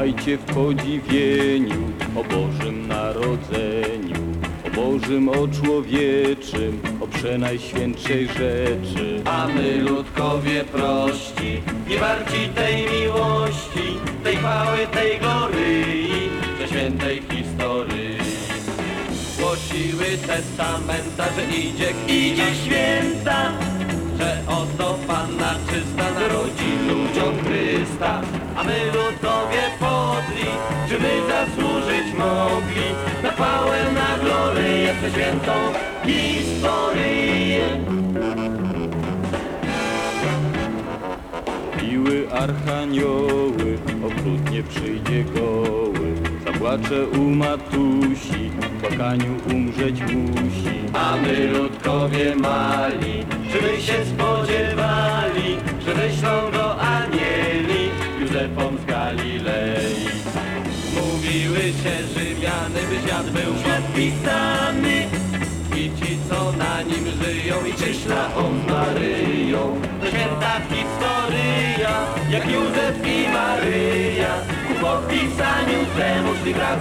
Słuchajcie w podziwieniu o Bożym Narodzeniu, o Bożym oczłowieczym, o przenajświętszej rzeczy. A my ludkowie prości, nie warci tej miłości, tej chwały, tej gloryi, że świętej historii. Głosiły testamenta, że idzie, idzie święta, że oto Panna czysta narodzi A my ludkowie podli, czy my zasłużyć mogli na chwałę, na gloryję, przeświętą historię. Biły archanioły, okrutnie przyjdzie goły, zapłacze u matusi, w płakaniu umrzeć musi. A my ludkowie mali, czy my się spodziewali, Mówiły się Rzymiany, by świat był przepisany i ci, co na nim żyją i czyśla on Maryją. To święta historia, jak Józef i Maryja, ku podpisaniu temu szli wraz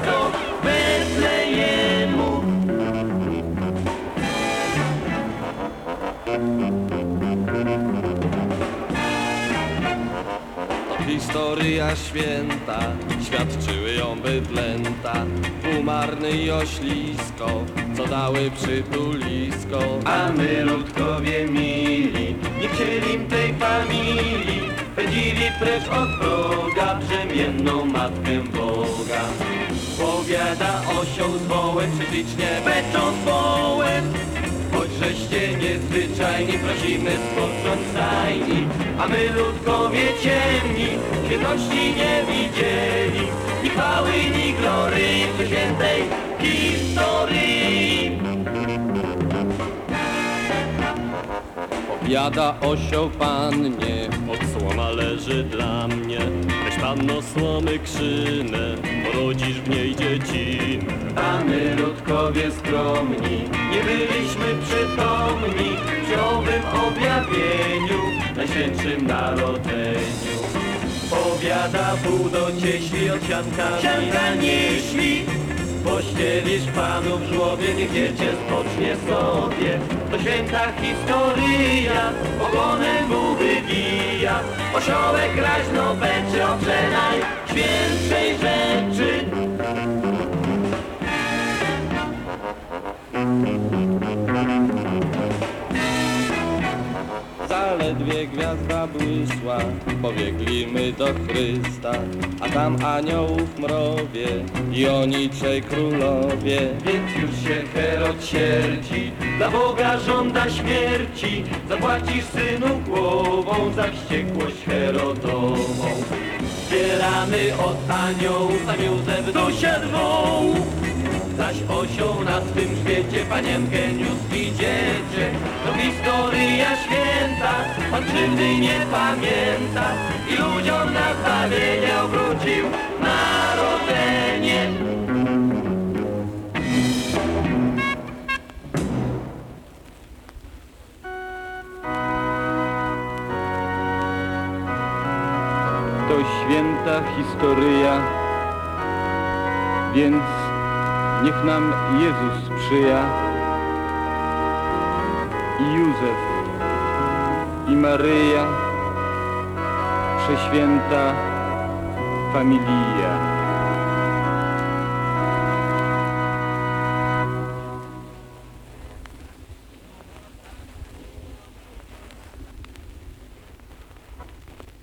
Historia święta, świadczyły ją bydlęta Umarny i oślisko, co dały przytulisko. A my ludkowie mili, nie chcieli im tej familii. Pędzili precz od proga, brzemienną matkę Boga. Powiada osioł z wołem, przyklicznie beczą wołem Choć żeście niezwyczajni, prosimy spocząć stajni A my ludkowie ciemni, świętości nie widzieli. Ni chwały, ni glory, czy świętej historii. Powiada osioł pannie, odsłona leży dla mnie. Panno słomy krzynę, porodzisz w niej dziecinę. A my ludkowie skromni, nie byliśmy przytomni Przy owym objawieniu, najświętszym narodzeniu. Powiada pół do cieśli od sianka Sianka nieśli. Pościelisz panu w żłobie, niech dziecię spocznie sobie. To święta historia, ogonem Osiołek raźno beczy o najświętszej rzeczy gwiazda błysła, powieglimy do Chrysta, a tam aniołów mrowie i oni trzej królowie. Więc już się Herod sierci, dla Boga żąda śmierci. Zapłacisz synu głową za wściekłość Herodową. Zbieramy od aniołów, sam Józef dosiadł. Zaś osioł na swym świecie panienkę niósł i dziecię. Pan krzywdy nie pamięta. I ludziom na zbawienie obrócił narodzenie. To święta historia, więc niech nam Jezus sprzyja i Józef i Maryja, prześwięta familia.